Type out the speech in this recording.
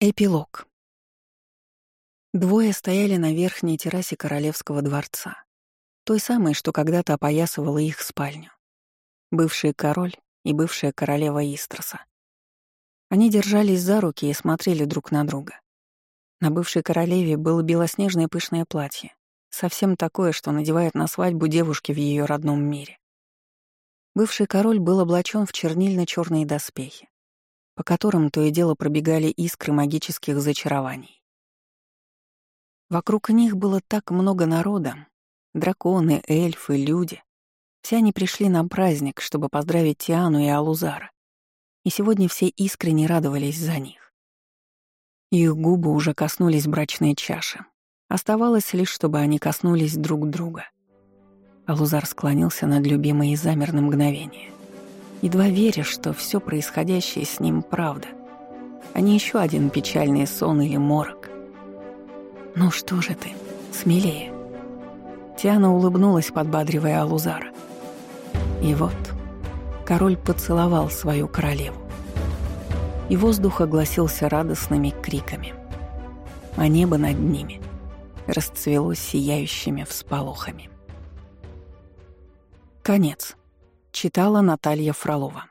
Эпилог. Двое стояли на верхней террасе королевского дворца, той самой, что когда-то опоясывала их спальню. Бывший король и бывшая королева Истроса. Они держались за руки и смотрели друг на друга. На бывшей королеве было белоснежное пышное платье, совсем такое, что надевают на свадьбу девушки в ее родном мире. Бывший король был облачен в чернильно черные доспехи по которым то и дело пробегали искры магических зачарований. Вокруг них было так много народа — драконы, эльфы, люди. Все они пришли на праздник, чтобы поздравить Тиану и Алузара. И сегодня все искренне радовались за них. Их губы уже коснулись брачной чаши. Оставалось лишь, чтобы они коснулись друг друга. Алузар склонился над любимой и замер на мгновение едва веря, что все происходящее с ним правда, а не еще один печальный сон или морок. «Ну что же ты, смелее!» Тиана улыбнулась, подбадривая Алузара. И вот король поцеловал свою королеву. И воздух огласился радостными криками, а небо над ними расцвело сияющими всполохами. Конец. Читала Наталья Фролова.